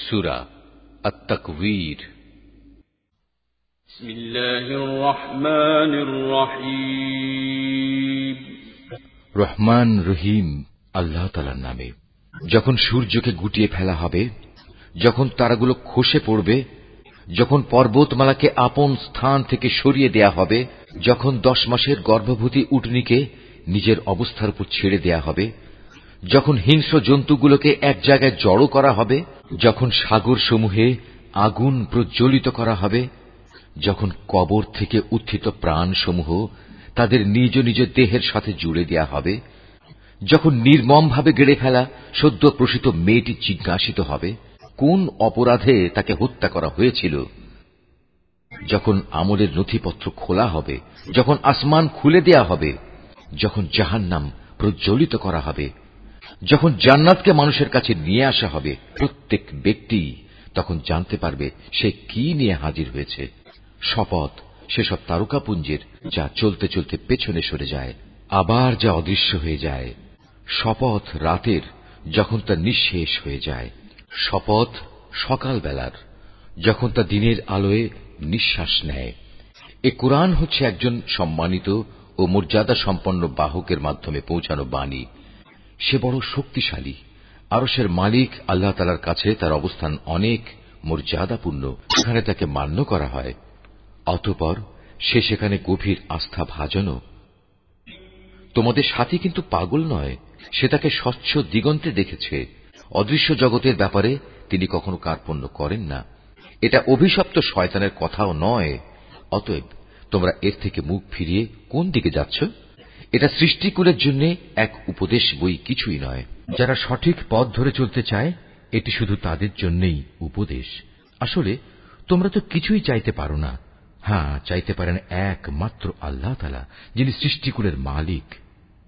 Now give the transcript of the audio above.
সুরা التكوير بسم الله الرحمن الرحيم রহমান রহিম আল্লাহ তালার নামে যখন সূর্যকে গুটিয়ে ফেলা হবে যখন তারাগুলো খসে পড়বে যখন পর্বতমালাকে আপন স্থান থেকে সরিয়ে দেয়া হবে যখন দশ মাসের গর্ভবতী উটনিকে নিজের অবস্থার উপর ছেড়ে দেয়া হবে যখন হিংস্র জন্তুগুলোকে এক জায়গায় জড়ো করা হবে যখন সাগর সমূহে আগুন প্রজ্বলিত করা হবে, যখন কবর থেকে উত্থিত প্রাণসমূহ তাদের নিজ নিজ দেহের সাথে জুড়ে দেয়া হবে, যখন নির্মমভাবে গেড়ে ফেলা সদ্য প্রসিত মেয়েটি জিজ্ঞাসিত হবে, কোন অপরাধে তাকে হত্যা করা হয়েছিল? যখন আমলের নথিপত্র খোলা হবে, যখন আসমান খুলে দেয়া হবে, যখন জাহান্নাম প্রজ্বলিত করা হবে যখন জান্নাতকে মানুষের কাছে নিয়ে আসা হবে প্রত্যেক ব্যক্তি তখন জানতে পারবে সে কি নিয়ে হাজির হয়েছে। শপথ, সেসব তারকাপুঞ্জের যা চলতে চলতে পেছনে সরে যায়, আবার যা অদৃশ্য হয়ে যায়। শপথ রাতের যখন তা নিঃশেষ হয়ে যায়। শপথ সকালবেলার যখন তা দিনের আলোয় নিঃশ্বাস নেয়। এ কোরআন হচ্ছে একজন সম্মানিত ও মর্যাদা সম্পন্ন বাহকের মাধ্যমে পৌঁছানো বাণী। সে বড় শক্তিশালী। আরসের মালিক আল্লাহ তালার কাছে তার অবস্থান অনেক মর্যাদাপূর্ণ। সেখানে তাকে মান্য করা হয়। অতপর সে সেখানে গভীর আস্থা ভাজনও। তোমাদের সাথী কিন্তু পাগল নয়, সে তাকে স্বচ্ছ দিগন্তে দেখেছে। অদৃশ্য জগতের ব্যাপারে তিনি কখনো কার্পণ্য করেন না। এটা অভিশপ্ত শয়তানের কথাও নয়। অতএব তোমরা এর থেকে মুখ ফিরিয়ে কোন দিকে যাচ্ছ? এটা সৃষ্টিকুলের জন্য এক উপদেশ বই কিছুই নয়। যারা সঠিক পথ ধরে চলতে চায়, এটি শুধু তাদের জন্যই উপদেশ। আসলে, তোমরা তো কিছুই চাইতে পারো না। হ্যাঁ চাইতে পারেন একমাত্র আল্লাহ তালা যিনি সৃষ্টিকুলের মালিক।